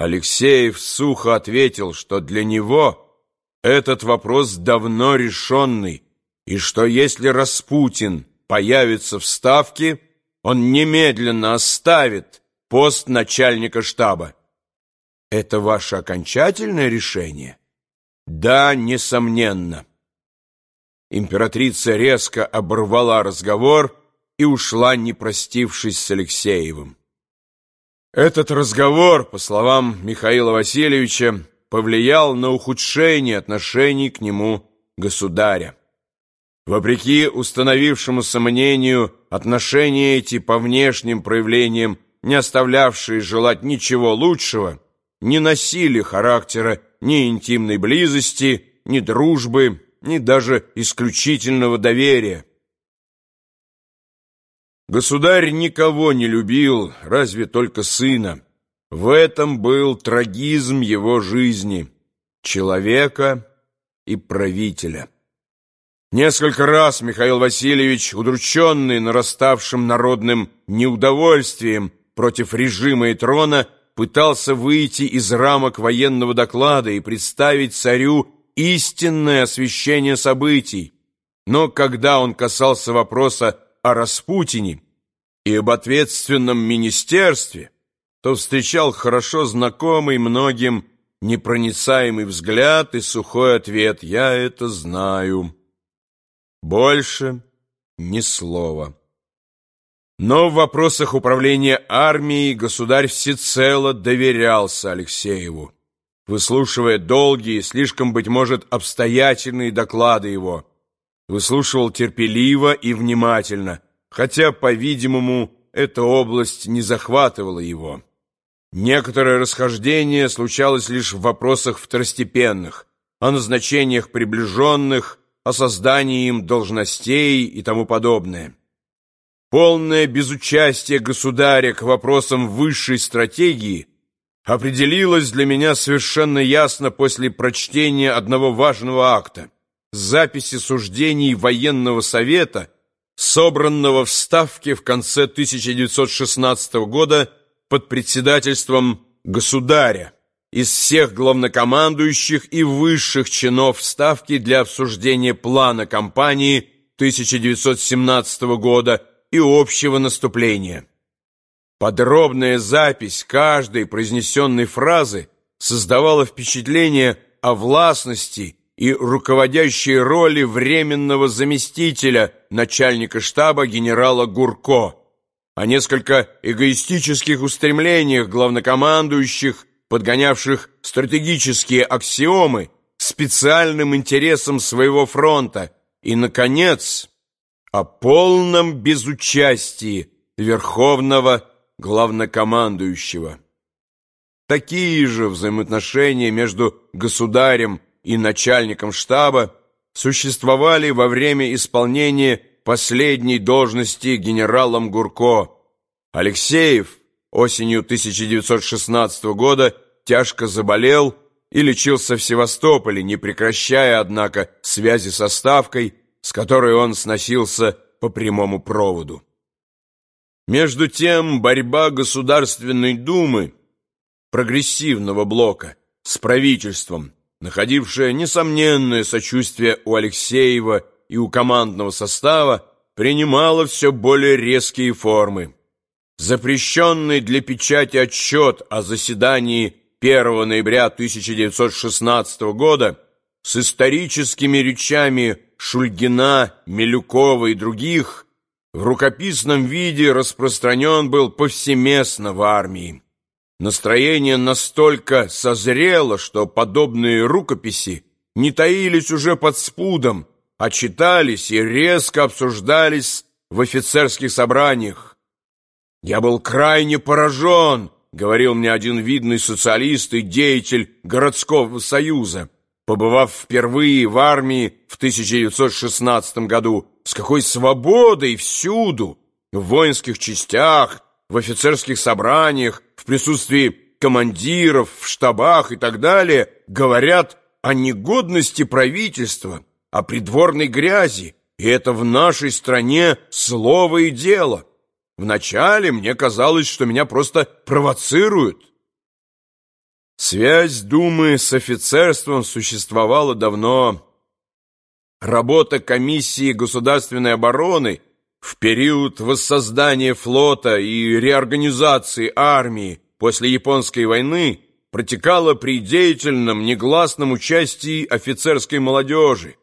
Алексеев сухо ответил, что для него этот вопрос давно решенный, и что если Распутин появится в Ставке, он немедленно оставит пост начальника штаба. Это ваше окончательное решение? Да, несомненно. Императрица резко оборвала разговор и ушла, не простившись с Алексеевым. Этот разговор, по словам Михаила Васильевича, повлиял на ухудшение отношений к нему государя. Вопреки установившемуся мнению, отношения эти по внешним проявлениям, не оставлявшие желать ничего лучшего, не носили характера ни интимной близости, ни дружбы, ни даже исключительного доверия. Государь никого не любил, разве только сына. В этом был трагизм его жизни, человека и правителя. Несколько раз Михаил Васильевич, удрученный нараставшим народным неудовольствием против режима и трона, пытался выйти из рамок военного доклада и представить царю истинное освещение событий. Но когда он касался вопроса о Распутине и об ответственном министерстве, то встречал хорошо знакомый многим непроницаемый взгляд и сухой ответ «Я это знаю». Больше ни слова. Но в вопросах управления армией государь всецело доверялся Алексееву, выслушивая долгие, слишком, быть может, обстоятельные доклады его выслушивал терпеливо и внимательно, хотя, по-видимому, эта область не захватывала его. Некоторое расхождение случалось лишь в вопросах второстепенных, о назначениях приближенных, о создании им должностей и тому подобное. Полное безучастие государя к вопросам высшей стратегии определилось для меня совершенно ясно после прочтения одного важного акта записи суждений военного совета, собранного в Ставке в конце 1916 года под председательством государя из всех главнокомандующих и высших чинов Ставки для обсуждения плана кампании 1917 года и общего наступления. Подробная запись каждой произнесенной фразы создавала впечатление о властности и руководящей роли временного заместителя начальника штаба генерала Гурко, о несколько эгоистических устремлениях главнокомандующих, подгонявших стратегические аксиомы специальным интересам своего фронта, и, наконец, о полном безучастии верховного главнокомандующего. Такие же взаимоотношения между государем и начальником штаба существовали во время исполнения последней должности генералом Гурко. Алексеев осенью 1916 года тяжко заболел и лечился в Севастополе, не прекращая, однако, связи со Ставкой, с которой он сносился по прямому проводу. Между тем, борьба Государственной Думы, прогрессивного блока, с правительством – находившая несомненное сочувствие у Алексеева и у командного состава, принимала все более резкие формы. Запрещенный для печати отчет о заседании 1 ноября 1916 года с историческими речами Шульгина, Милюкова и других в рукописном виде распространен был повсеместно в армии. Настроение настолько созрело, что подобные рукописи не таились уже под спудом, а читались и резко обсуждались в офицерских собраниях. «Я был крайне поражен», — говорил мне один видный социалист и деятель городского союза, побывав впервые в армии в 1916 году, с какой свободой всюду, в воинских частях, в офицерских собраниях, в присутствии командиров, в штабах и так далее, говорят о негодности правительства, о придворной грязи, и это в нашей стране слово и дело. Вначале мне казалось, что меня просто провоцируют, Связь Думы с офицерством существовала давно. Работа комиссии государственной обороны в период воссоздания флота и реорганизации армии после Японской войны протекала при деятельном негласном участии офицерской молодежи,